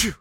Phew.